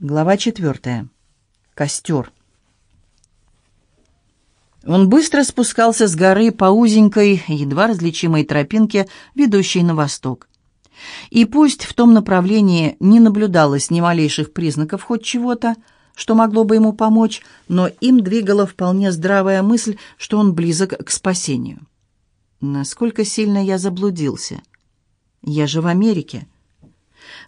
Глава четвертая. Костер. Он быстро спускался с горы по узенькой, едва различимой тропинке, ведущей на восток. И пусть в том направлении не наблюдалось ни малейших признаков хоть чего-то, что могло бы ему помочь, но им двигала вполне здравая мысль, что он близок к спасению. Насколько сильно я заблудился. Я же в Америке.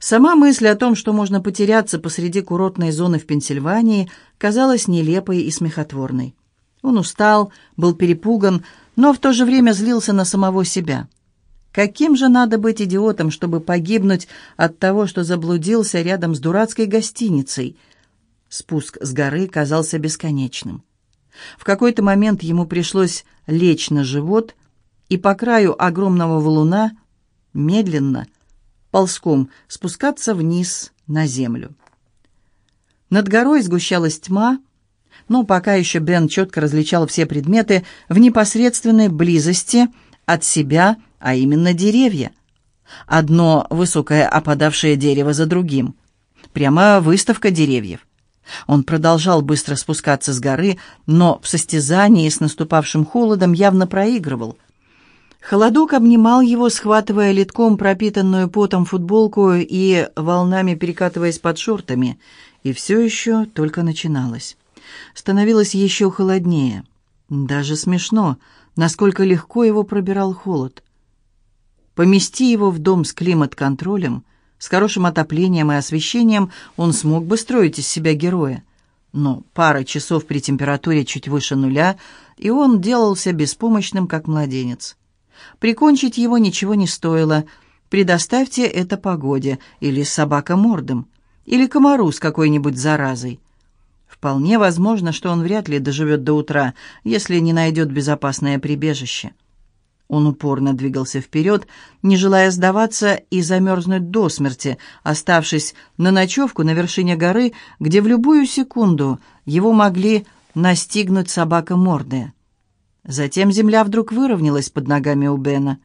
Сама мысль о том, что можно потеряться посреди курортной зоны в Пенсильвании, казалась нелепой и смехотворной. Он устал, был перепуган, но в то же время злился на самого себя. Каким же надо быть идиотом, чтобы погибнуть от того, что заблудился рядом с дурацкой гостиницей? Спуск с горы казался бесконечным. В какой-то момент ему пришлось лечь на живот и по краю огромного валуна медленно – ползком спускаться вниз на землю. Над горой сгущалась тьма, но пока еще Бен четко различал все предметы в непосредственной близости от себя, а именно деревья. Одно высокое опадавшее дерево за другим. Прямо выставка деревьев. Он продолжал быстро спускаться с горы, но в состязании с наступавшим холодом явно проигрывал – Холодок обнимал его, схватывая литком пропитанную потом футболку и волнами перекатываясь под шортами. И все еще только начиналось. Становилось еще холоднее. Даже смешно, насколько легко его пробирал холод. Помести его в дом с климат-контролем, с хорошим отоплением и освещением, он смог бы строить из себя героя. Но пара часов при температуре чуть выше нуля, и он делался беспомощным, как младенец. Прикончить его ничего не стоило. Предоставьте это погоде, или собака-мордом, или комару с какой-нибудь заразой. Вполне возможно, что он вряд ли доживет до утра, если не найдет безопасное прибежище. Он упорно двигался вперед, не желая сдаваться и замерзнуть до смерти, оставшись на ночевку на вершине горы, где в любую секунду его могли настигнуть собака-мордая. Затем земля вдруг выровнялась под ногами у Бена,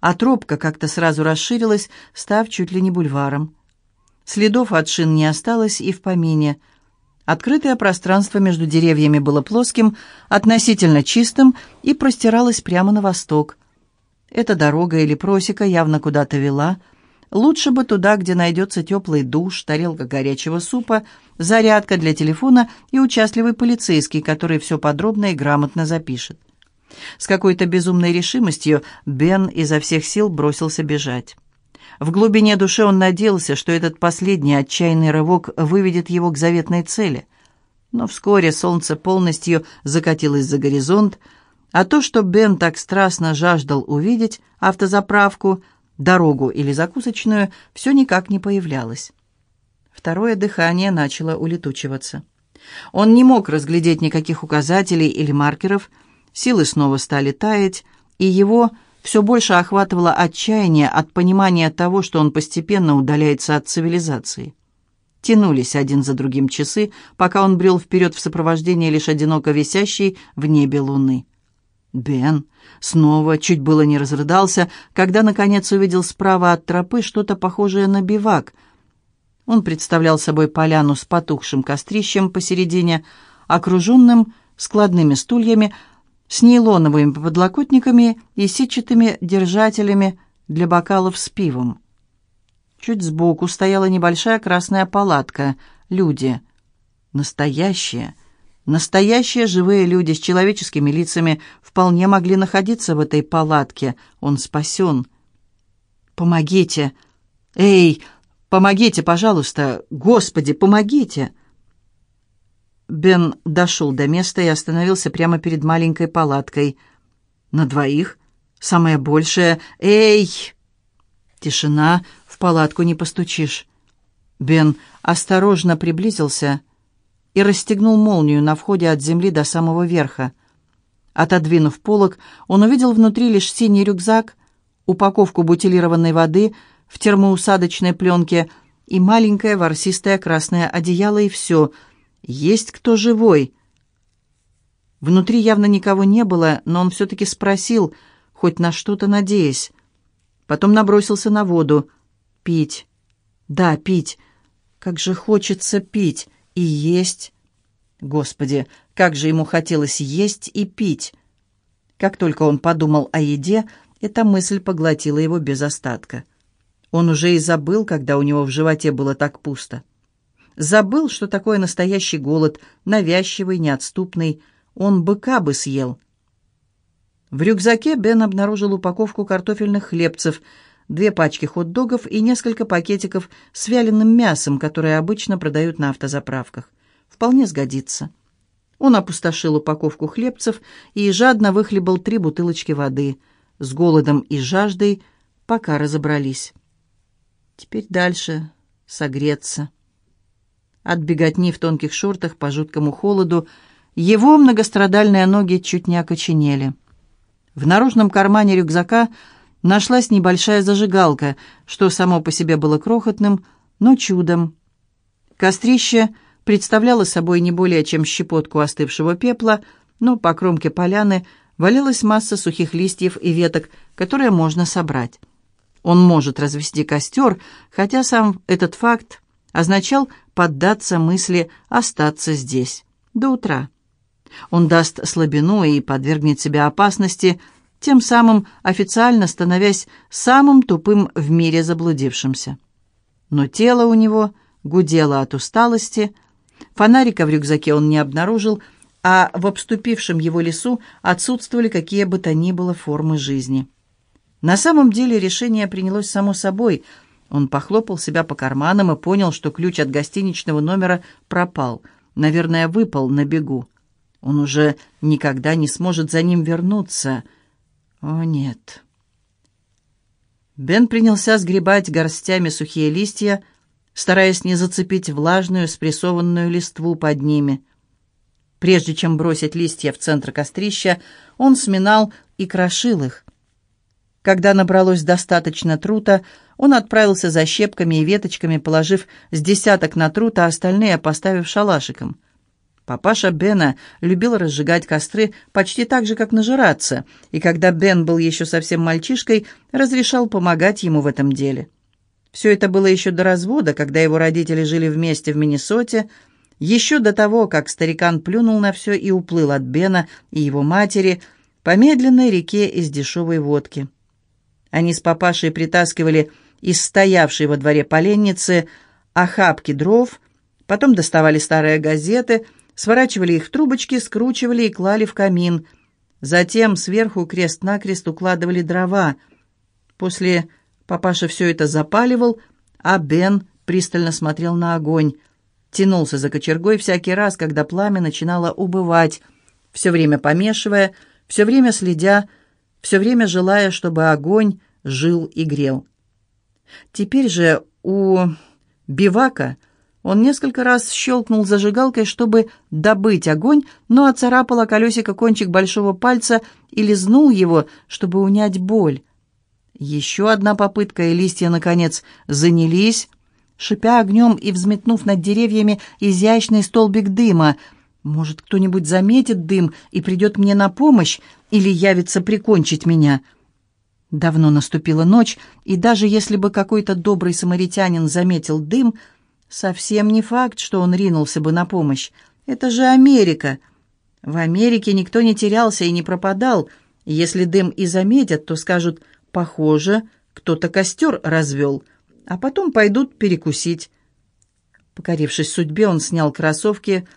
а тропка как-то сразу расширилась, став чуть ли не бульваром. Следов от шин не осталось и в помине. Открытое пространство между деревьями было плоским, относительно чистым и простиралось прямо на восток. Эта дорога или просека явно куда-то вела. Лучше бы туда, где найдется теплый душ, тарелка горячего супа, зарядка для телефона и участливый полицейский, который все подробно и грамотно запишет. С какой-то безумной решимостью Бен изо всех сил бросился бежать. В глубине души он надеялся, что этот последний отчаянный рывок выведет его к заветной цели. Но вскоре солнце полностью закатилось за горизонт, а то, что Бен так страстно жаждал увидеть, автозаправку, дорогу или закусочную, все никак не появлялось. Второе дыхание начало улетучиваться. Он не мог разглядеть никаких указателей или маркеров, Силы снова стали таять, и его все больше охватывало отчаяние от понимания того, что он постепенно удаляется от цивилизации. Тянулись один за другим часы, пока он брел вперед в сопровождении лишь одиноко висящей в небе луны. Бен снова чуть было не разрыдался, когда, наконец, увидел справа от тропы что-то похожее на бивак. Он представлял собой поляну с потухшим кострищем посередине, окруженным складными стульями, с нейлоновыми подлокотниками и сетчатыми держателями для бокалов с пивом. Чуть сбоку стояла небольшая красная палатка. Люди. Настоящие. Настоящие живые люди с человеческими лицами вполне могли находиться в этой палатке. Он спасен. «Помогите! Эй, помогите, пожалуйста! Господи, помогите!» Бен дошел до места и остановился прямо перед маленькой палаткой. «На двоих? Самое большее? Эй!» Тишина, в палатку не постучишь. Бен осторожно приблизился и расстегнул молнию на входе от земли до самого верха. Отодвинув полог, он увидел внутри лишь синий рюкзак, упаковку бутилированной воды в термоусадочной пленке и маленькое ворсистое красное одеяло, и все — «Есть кто живой?» Внутри явно никого не было, но он все-таки спросил, хоть на что-то надеясь. Потом набросился на воду. «Пить. Да, пить. Как же хочется пить и есть. Господи, как же ему хотелось есть и пить. Как только он подумал о еде, эта мысль поглотила его без остатка. Он уже и забыл, когда у него в животе было так пусто. Забыл, что такое настоящий голод, навязчивый, неотступный. Он быка бы съел. В рюкзаке Бен обнаружил упаковку картофельных хлебцев, две пачки хот-догов и несколько пакетиков с вяленым мясом, которые обычно продают на автозаправках. Вполне сгодится. Он опустошил упаковку хлебцев и жадно выхлебал три бутылочки воды. С голодом и жаждой пока разобрались. Теперь дальше согреться. От беготни в тонких шортах по жуткому холоду его многострадальные ноги чуть не окоченели. В наружном кармане рюкзака нашлась небольшая зажигалка, что само по себе было крохотным, но чудом. Кострище представляло собой не более чем щепотку остывшего пепла, но по кромке поляны валялась масса сухих листьев и веток, которые можно собрать. Он может развести костер, хотя сам этот факт означал поддаться мысли остаться здесь до утра. Он даст слабину и подвергнет себя опасности, тем самым официально становясь самым тупым в мире заблудившимся. Но тело у него гудело от усталости, фонарика в рюкзаке он не обнаружил, а в обступившем его лесу отсутствовали какие бы то ни было формы жизни. На самом деле решение принялось само собой. Он похлопал себя по карманам и понял, что ключ от гостиничного номера пропал, наверное, выпал на бегу. Он уже никогда не сможет за ним вернуться. О, нет. Бен принялся сгребать горстями сухие листья, стараясь не зацепить влажную спрессованную листву под ними. Прежде чем бросить листья в центр кострища, он сминал и крошил их. Когда набралось достаточно трута, он отправился за щепками и веточками, положив с десяток на труд, а остальные поставив шалашиком. Папаша Бена любил разжигать костры почти так же, как нажираться, и когда Бен был еще совсем мальчишкой, разрешал помогать ему в этом деле. Все это было еще до развода, когда его родители жили вместе в Миннесоте, еще до того, как старикан плюнул на все и уплыл от Бена и его матери по медленной реке из дешевой водки. Они с папашей притаскивали из стоявшей во дворе поленницы охапки дров, потом доставали старые газеты — сворачивали их в трубочки, скручивали и клали в камин. Затем сверху крест-накрест укладывали дрова. После папаша все это запаливал, а Бен пристально смотрел на огонь. Тянулся за кочергой всякий раз, когда пламя начинало убывать, все время помешивая, все время следя, все время желая, чтобы огонь жил и грел. Теперь же у бивака – он несколько раз щелкнул зажигалкой, чтобы добыть огонь, но оцарапал колесико кончик большого пальца и лизнул его, чтобы унять боль. Еще одна попытка, и листья, наконец, занялись, шипя огнем и взметнув над деревьями изящный столбик дыма. Может, кто-нибудь заметит дым и придет мне на помощь или явится прикончить меня?» Давно наступила ночь, и даже если бы какой-то добрый самаритянин заметил дым — Совсем не факт, что он ринулся бы на помощь. Это же Америка. В Америке никто не терялся и не пропадал. Если дым и заметят, то скажут «похоже, кто-то костер развел», а потом пойдут перекусить. Покорившись судьбе, он снял кроссовки,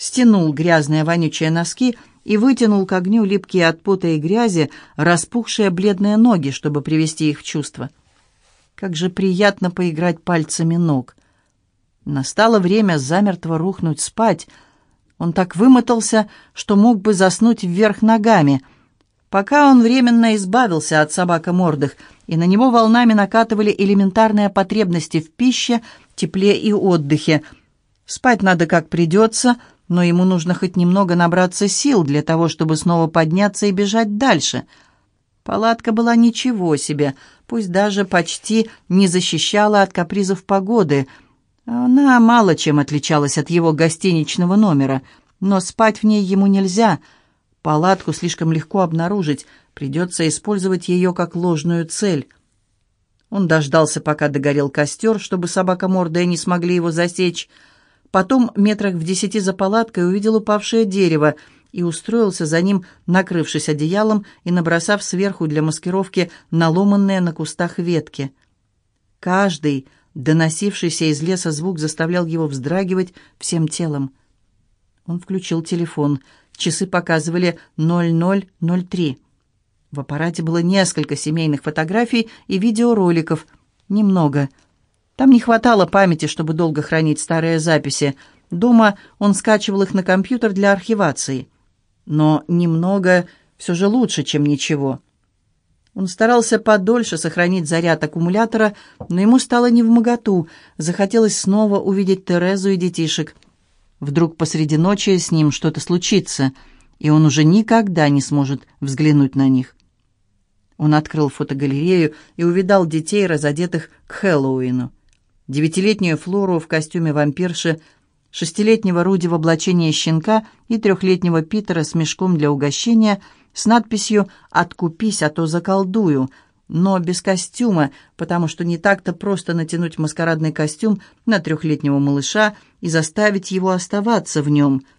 стянул грязные вонючие носки и вытянул к огню липкие от пота и грязи распухшие бледные ноги, чтобы привести их в чувство. Как же приятно поиграть пальцами ног. Настало время замертво рухнуть спать. Он так вымотался, что мог бы заснуть вверх ногами. Пока он временно избавился от собакомордых, и на него волнами накатывали элементарные потребности в пище, тепле и отдыхе. Спать надо как придется, но ему нужно хоть немного набраться сил для того, чтобы снова подняться и бежать дальше. Палатка была ничего себе, пусть даже почти не защищала от капризов погоды — она мало чем отличалась от его гостиничного номера, но спать в ней ему нельзя. Палатку слишком легко обнаружить, придется использовать ее как ложную цель. Он дождался, пока догорел костер, чтобы собака мордая не смогли его засечь. Потом, метрах в десяти за палаткой, увидел упавшее дерево и устроился за ним, накрывшись одеялом и набросав сверху для маскировки наломанные на кустах ветки. Каждый доносившийся из леса звук заставлял его вздрагивать всем телом. Он включил телефон. Часы показывали 0003. В аппарате было несколько семейных фотографий и видеороликов. Немного. Там не хватало памяти, чтобы долго хранить старые записи. Дома он скачивал их на компьютер для архивации. Но немного все же лучше, чем ничего. Он старался подольше сохранить заряд аккумулятора, но ему стало невмоготу. Захотелось снова увидеть Терезу и детишек. Вдруг посреди ночи с ним что-то случится, и он уже никогда не сможет взглянуть на них. Он открыл фотогалерею и увидал детей, разодетых к Хэллоуину. Девятилетнюю Флору в костюме вампирши, шестилетнего Руди в облачении щенка и трехлетнего Питера с мешком для угощения с надписью «Откупись, а то заколдую», но без костюма, потому что не так-то просто натянуть маскарадный костюм на трехлетнего малыша и заставить его оставаться в нем –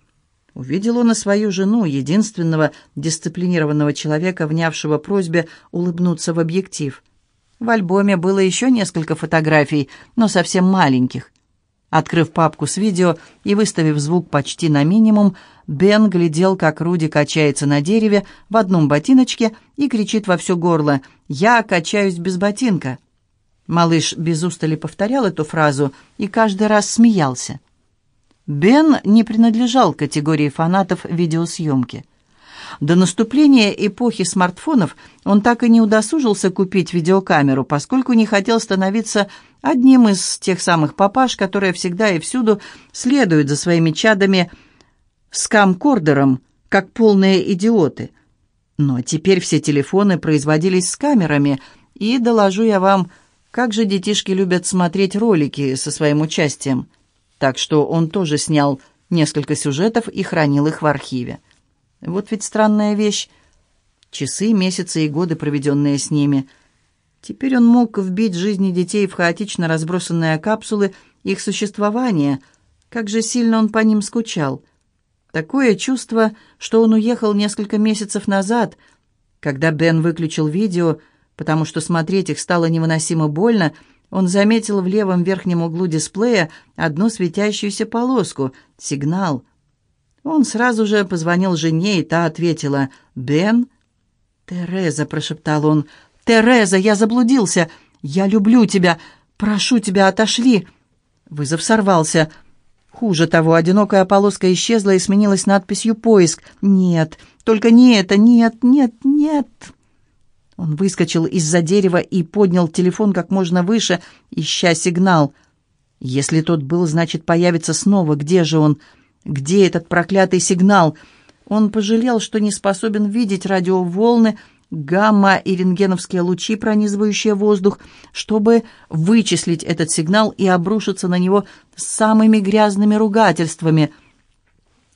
Увидел он и свою жену, единственного дисциплинированного человека, внявшего просьбе улыбнуться в объектив. В альбоме было еще несколько фотографий, но совсем маленьких. Открыв папку с видео и выставив звук почти на минимум, Бен глядел, как Руди качается на дереве в одном ботиночке и кричит во все горло «Я качаюсь без ботинка». Малыш без устали повторял эту фразу и каждый раз смеялся. Бен не принадлежал к категории фанатов видеосъемки. До наступления эпохи смартфонов он так и не удосужился купить видеокамеру, поскольку не хотел становиться одним из тех самых папаш, которые всегда и всюду следуют за своими чадами с камкордером, как полные идиоты. Но теперь все телефоны производились с камерами, и, доложу я вам, как же детишки любят смотреть ролики со своим участием – так что он тоже снял несколько сюжетов и хранил их в архиве. Вот ведь странная вещь. Часы, месяцы и годы, проведенные с ними. Теперь он мог вбить жизни детей в хаотично разбросанные капсулы их существования. Как же сильно он по ним скучал. Такое чувство, что он уехал несколько месяцев назад, когда Бен выключил видео, потому что смотреть их стало невыносимо больно, он заметил в левом верхнем углу дисплея одну светящуюся полоску — сигнал. Он сразу же позвонил жене, и та ответила «Бен?» «Тереза», — прошептал он, — «Тереза, я заблудился! Я люблю тебя! Прошу тебя, отошли!» Вызов сорвался. Хуже того, одинокая полоска исчезла и сменилась надписью «Поиск». «Нет, только не это! Нет, нет, нет!» Он выскочил из-за дерева и поднял телефон как можно выше, ища сигнал. Если тот был, значит, появится снова. Где же он? Где этот проклятый сигнал? Он пожалел, что не способен видеть радиоволны, гамма и рентгеновские лучи, пронизывающие воздух, чтобы вычислить этот сигнал и обрушиться на него самыми грязными ругательствами —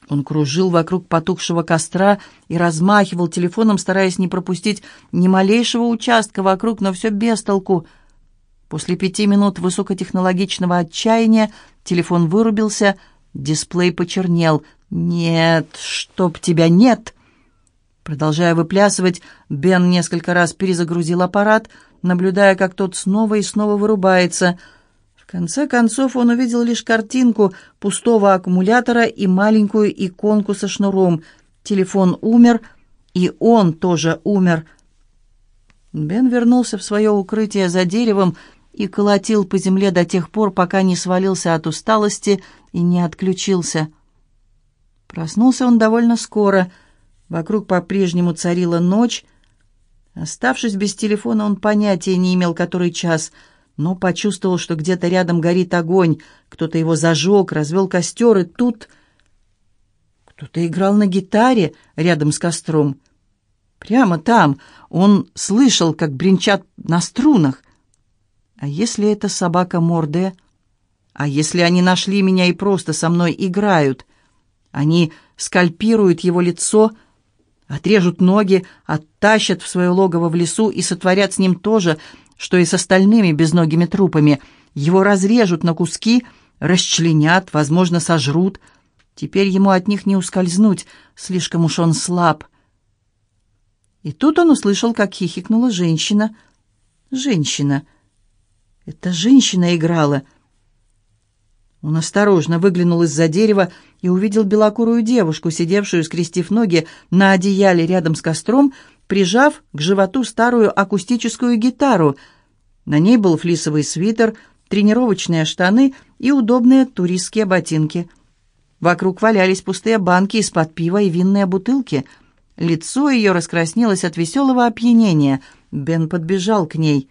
он кружил вокруг потухшего костра и размахивал телефоном, стараясь не пропустить ни малейшего участка вокруг, но все без толку. После пяти минут высокотехнологичного отчаяния телефон вырубился, дисплей почернел. «Нет, чтоб тебя нет!» Продолжая выплясывать, Бен несколько раз перезагрузил аппарат, наблюдая, как тот снова и снова вырубается — в конце концов он увидел лишь картинку пустого аккумулятора и маленькую иконку со шнуром. Телефон умер, и он тоже умер. Бен вернулся в свое укрытие за деревом и колотил по земле до тех пор, пока не свалился от усталости и не отключился. Проснулся он довольно скоро. Вокруг по-прежнему царила ночь. Оставшись без телефона, он понятия не имел, который час — но почувствовал, что где-то рядом горит огонь. Кто-то его зажег, развел костер, и тут... Кто-то играл на гитаре рядом с костром. Прямо там он слышал, как бренчат на струнах. А если это собака Морде? А если они нашли меня и просто со мной играют? Они скальпируют его лицо, отрежут ноги, оттащат в свое логово в лесу и сотворят с ним то же, что и с остальными безногими трупами. Его разрежут на куски, расчленят, возможно, сожрут. Теперь ему от них не ускользнуть, слишком уж он слаб. И тут он услышал, как хихикнула женщина. Женщина. Это женщина играла. Он осторожно выглянул из-за дерева и увидел белокурую девушку, сидевшую, скрестив ноги на одеяле рядом с костром, прижав к животу старую акустическую гитару. На ней был флисовый свитер, тренировочные штаны и удобные туристские ботинки. Вокруг валялись пустые банки из-под пива и винные бутылки. Лицо ее раскраснелось от веселого опьянения. Бен подбежал к ней.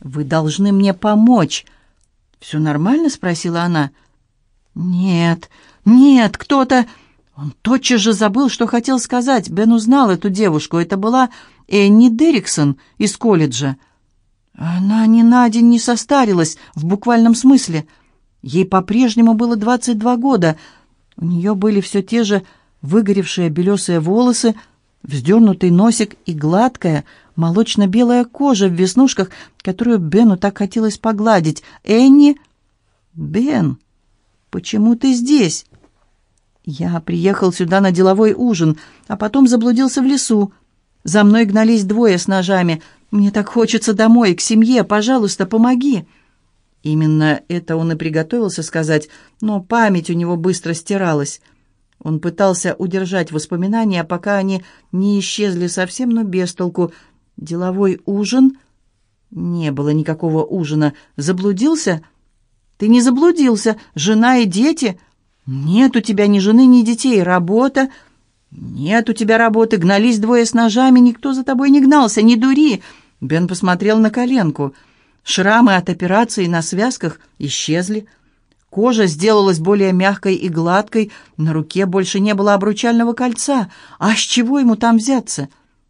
«Вы должны мне помочь!» «Все нормально?» — спросила она. «Нет, нет, кто-то...» Он тотчас же забыл, что хотел сказать. Бен узнал эту девушку. Это была Энни Дерриксон из колледжа. Она ни на день не состарилась, в буквальном смысле. Ей по-прежнему было 22 года. У нее были все те же выгоревшие белесые волосы, вздернутый носик и гладкая, молочно-белая кожа в веснушках, которую Бену так хотелось погладить. «Энни?» «Бен, почему ты здесь?» Я приехал сюда на деловой ужин, а потом заблудился в лесу. За мной гнались двое с ножами. Мне так хочется домой, к семье. Пожалуйста, помоги. Именно это он и приготовился сказать, но память у него быстро стиралась. Он пытался удержать воспоминания, пока они не исчезли совсем, но без толку. Деловой ужин? Не было никакого ужина. Заблудился? Ты не заблудился. Жена и дети? «Нет у тебя ни жены, ни детей. Работа...» «Нет у тебя работы. Гнались двое с ножами. Никто за тобой не гнался. Не дури!» Бен посмотрел на коленку. Шрамы от операции на связках исчезли. Кожа сделалась более мягкой и гладкой. На руке больше не было обручального кольца. А с чего ему там взяться?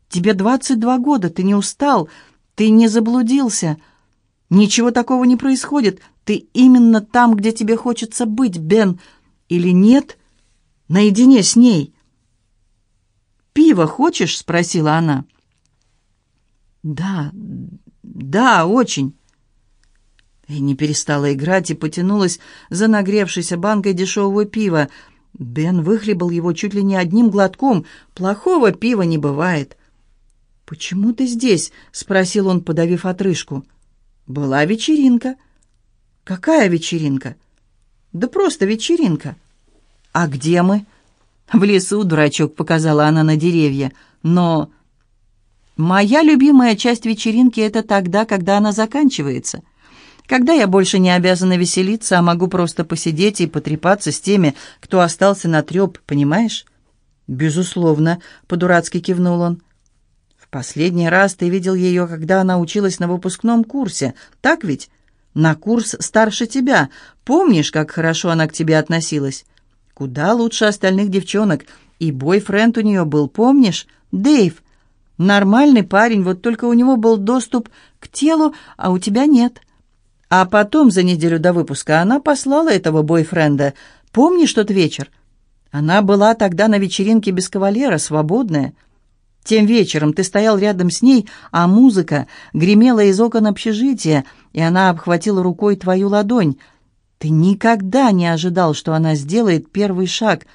Тебе двадцать два года. Ты не устал. Ты не заблудился. Ничего такого не происходит. Ты именно там, где тебе хочется быть, Бен или нет, наедине с ней. «Пиво хочешь?» — спросила она. «Да, да, очень». И не перестала играть и потянулась за нагревшейся банкой дешевого пива. Бен выхлебал его чуть ли не одним глотком. Плохого пива не бывает. «Почему ты здесь?» — спросил он, подавив отрыжку. «Была вечеринка». «Какая вечеринка?» «Да просто вечеринка». «А где мы?» «В лесу, дурачок», — показала она на деревья. «Но...» «Моя любимая часть вечеринки — это тогда, когда она заканчивается. Когда я больше не обязана веселиться, а могу просто посидеть и потрепаться с теми, кто остался на треп, понимаешь?» «Безусловно», — по-дурацки кивнул он. «В последний раз ты видел ее, когда она училась на выпускном курсе, так ведь?» на курс старше тебя. Помнишь, как хорошо она к тебе относилась? Куда лучше остальных девчонок. И бойфренд у нее был, помнишь? Дэйв. Нормальный парень, вот только у него был доступ к телу, а у тебя нет. А потом, за неделю до выпуска, она послала этого бойфренда. Помнишь тот вечер? Она была тогда на вечеринке без кавалера, свободная. Тем вечером ты стоял рядом с ней, а музыка гремела из окон общежития, и она обхватила рукой твою ладонь. Ты никогда не ожидал, что она сделает первый шаг.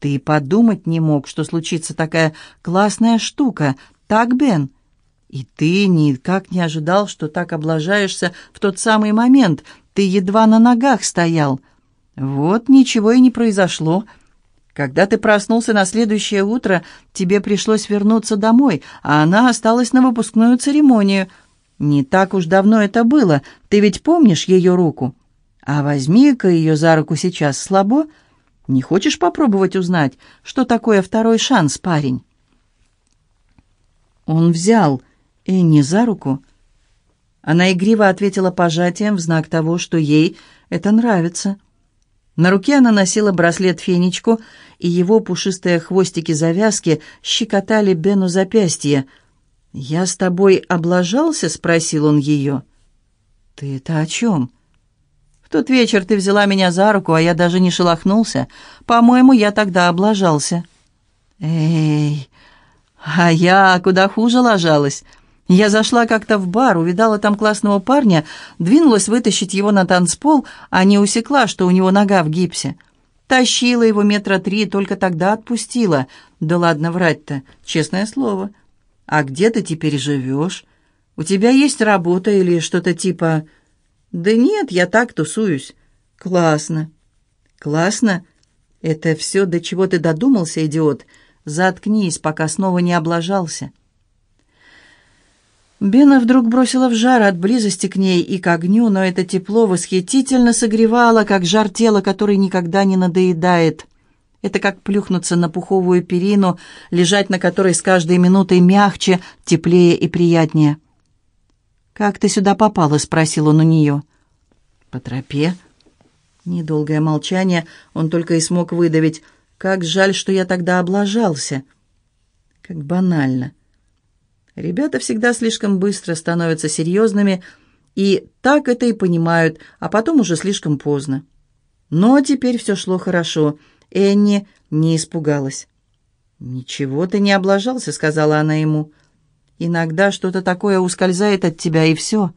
Ты подумать не мог, что случится такая классная штука. Так, Бен? И ты никак не ожидал, что так облажаешься в тот самый момент. Ты едва на ногах стоял. Вот ничего и не произошло. — когда ты проснулся на следующее утро, тебе пришлось вернуться домой, а она осталась на выпускную церемонию. Не так уж давно это было, ты ведь помнишь ее руку? А возьми-ка ее за руку сейчас слабо. Не хочешь попробовать узнать, что такое второй шанс, парень?» Он взял Энни за руку. Она игриво ответила пожатием в знак того, что ей это нравится. На руке она носила браслет-фенечку, и его пушистые хвостики-завязки щекотали Бену запястье. «Я с тобой облажался?» — спросил он ее. «Ты это о чем?» «В тот вечер ты взяла меня за руку, а я даже не шелохнулся. По-моему, я тогда облажался». «Эй, а я куда хуже ложалась. Я зашла как-то в бар, увидала там классного парня, двинулась вытащить его на танцпол, а не усекла, что у него нога в гипсе. Тащила его метра три, только тогда отпустила. Да ладно врать-то, честное слово. А где ты теперь живешь? У тебя есть работа или что-то типа... Да нет, я так тусуюсь. Классно. Классно? Это все, до чего ты додумался, идиот? Заткнись, пока снова не облажался. Бена вдруг бросила в жар от близости к ней и к огню, но это тепло восхитительно согревало, как жар тела, который никогда не надоедает. Это как плюхнуться на пуховую перину, лежать на которой с каждой минутой мягче, теплее и приятнее. «Как ты сюда попала?» — спросил он у нее. «По тропе». Недолгое молчание, он только и смог выдавить. «Как жаль, что я тогда облажался». Как банально. Ребята всегда слишком быстро становятся серьезными, и так это и понимают, а потом уже слишком поздно. Но теперь все шло хорошо. Энни не испугалась. «Ничего ты не облажался», — сказала она ему. «Иногда что-то такое ускользает от тебя, и все.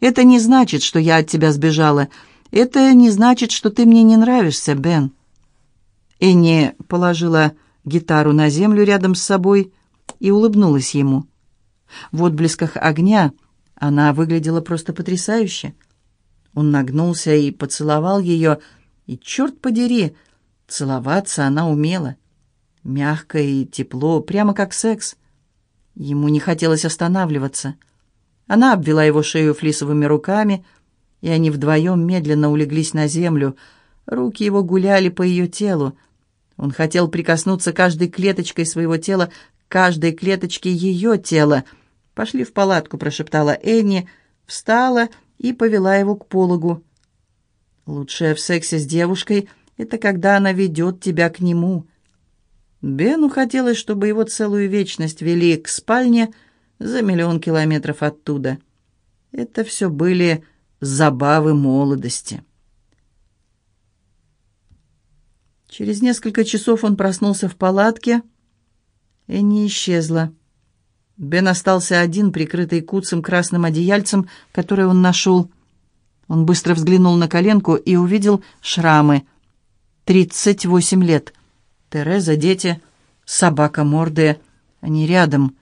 Это не значит, что я от тебя сбежала. Это не значит, что ты мне не нравишься, Бен». Энни положила гитару на землю рядом с собой и улыбнулась ему. В отблесках огня она выглядела просто потрясающе. Он нагнулся и поцеловал ее, и, черт подери, целоваться она умела. Мягко и тепло, прямо как секс. Ему не хотелось останавливаться. Она обвела его шею флисовыми руками, и они вдвоем медленно улеглись на землю. Руки его гуляли по ее телу. Он хотел прикоснуться каждой клеточкой своего тела, каждой клеточке ее тела — «Пошли в палатку», — прошептала Энни, встала и повела его к пологу. «Лучшее в сексе с девушкой — это когда она ведет тебя к нему». Бену хотелось, чтобы его целую вечность вели к спальне за миллион километров оттуда. Это все были забавы молодости. Через несколько часов он проснулся в палатке. Энни исчезла. Бен остался один, прикрытый куцым красным одеяльцем, которое он нашел. Он быстро взглянул на коленку и увидел шрамы. Тридцать восемь лет. Тереза, дети, собака мордая. Они рядом.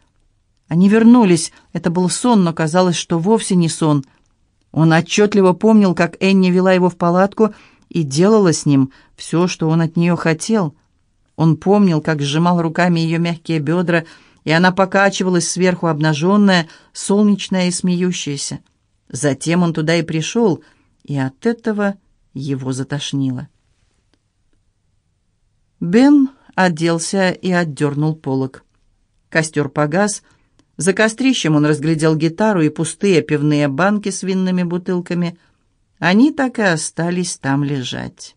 Они вернулись. Это был сон, но казалось, что вовсе не сон. Он отчетливо помнил, как Энни вела его в палатку и делала с ним все, что он от нее хотел. Он помнил, как сжимал руками ее мягкие бедра, и она покачивалась сверху обнаженная, солнечная и смеющаяся. Затем он туда и пришел, и от этого его затошнило. Бен оделся и отдернул полог. Костер погас. За кострищем он разглядел гитару и пустые пивные банки с винными бутылками. Они так и остались там лежать.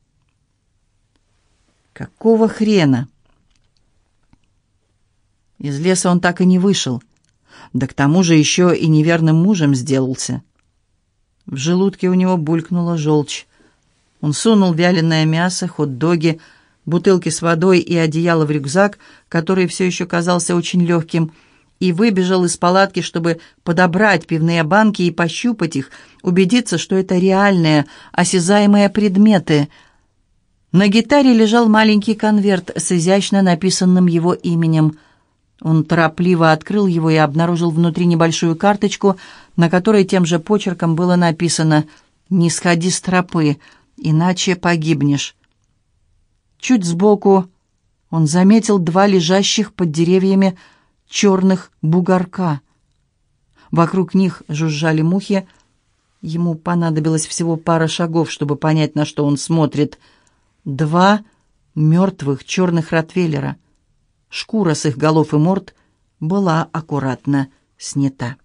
«Какого хрена?» Из леса он так и не вышел. Да к тому же еще и неверным мужем сделался. В желудке у него булькнула желчь. Он сунул вяленое мясо, хот-доги, бутылки с водой и одеяло в рюкзак, который все еще казался очень легким, и выбежал из палатки, чтобы подобрать пивные банки и пощупать их, убедиться, что это реальные, осязаемые предметы. На гитаре лежал маленький конверт с изящно написанным его именем — он торопливо открыл его и обнаружил внутри небольшую карточку, на которой тем же почерком было написано «Не сходи с тропы, иначе погибнешь». Чуть сбоку он заметил два лежащих под деревьями черных бугорка. Вокруг них жужжали мухи. Ему понадобилось всего пара шагов, чтобы понять, на что он смотрит. Два мертвых черных ротвейлера — Шкура с их голов и морд была аккуратно снята.